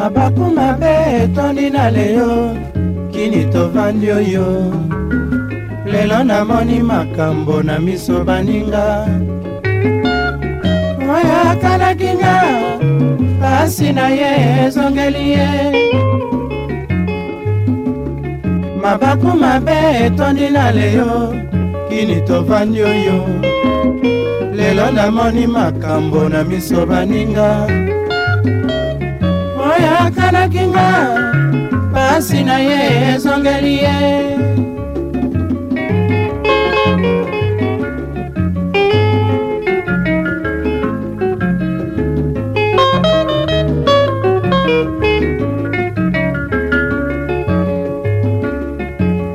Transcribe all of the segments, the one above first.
mabaku mabe etondi na leyo kini tovandi oyo lelo namoni makambo na miso baninga oyo atalaki nga pasi na ye ezongeli ye mabaku mabe etondi na leyo kini tovandi oyo lelo namoni makambo na miso baninga oyo akalaki nga pasi na ye ezongeli ye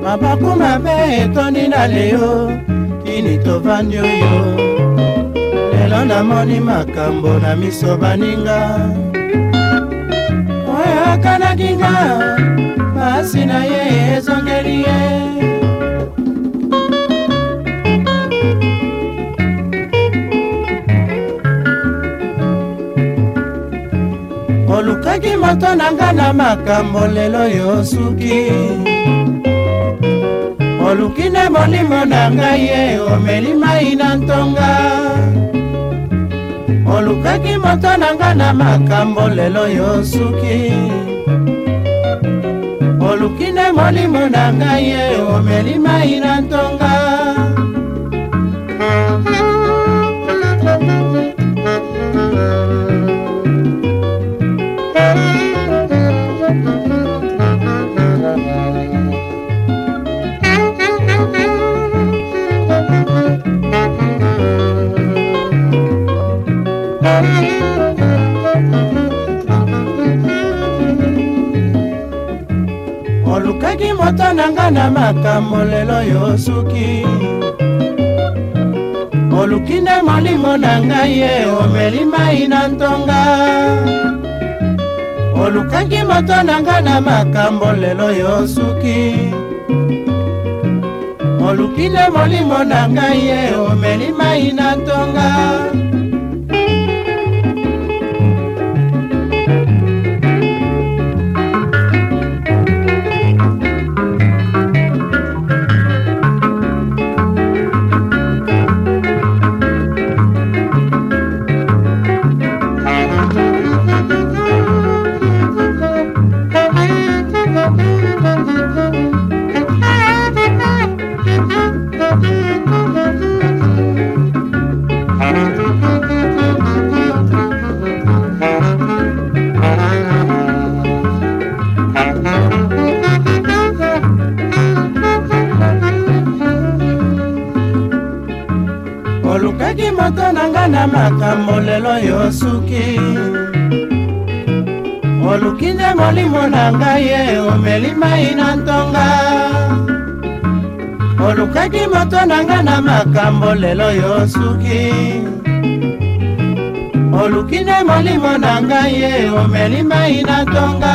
mabaku mabe etondi na leo kini tovandi oyo lelo namoni makambo na miso baninga azongelaki nga pasi na ye ezongeli ye olukaki moto na nga na makambo lelo yosuki oluki nde molimo na ngai ye omeli mai na ntonga olukaki moto na nga na makambo lelo yosuki olukinde molimo na ngai ye omeli mai na ntonga Thank you. olukaki moto na nga na makambo lelo yo suki oluki nde molimo na ngai ye omeli mai na ntonga olukaki moto na nga na makambo lelo yo suki oluki nde molimo na ngai ye omeli mai na ntonga moto na nga na makambo lelo yo suki oluki nde molimo na ngai ye omeli mai na ntonga olukaki moto na nga na makambo lelo yo suki oluki nde molimo na ngai ye omeli mai na ntonga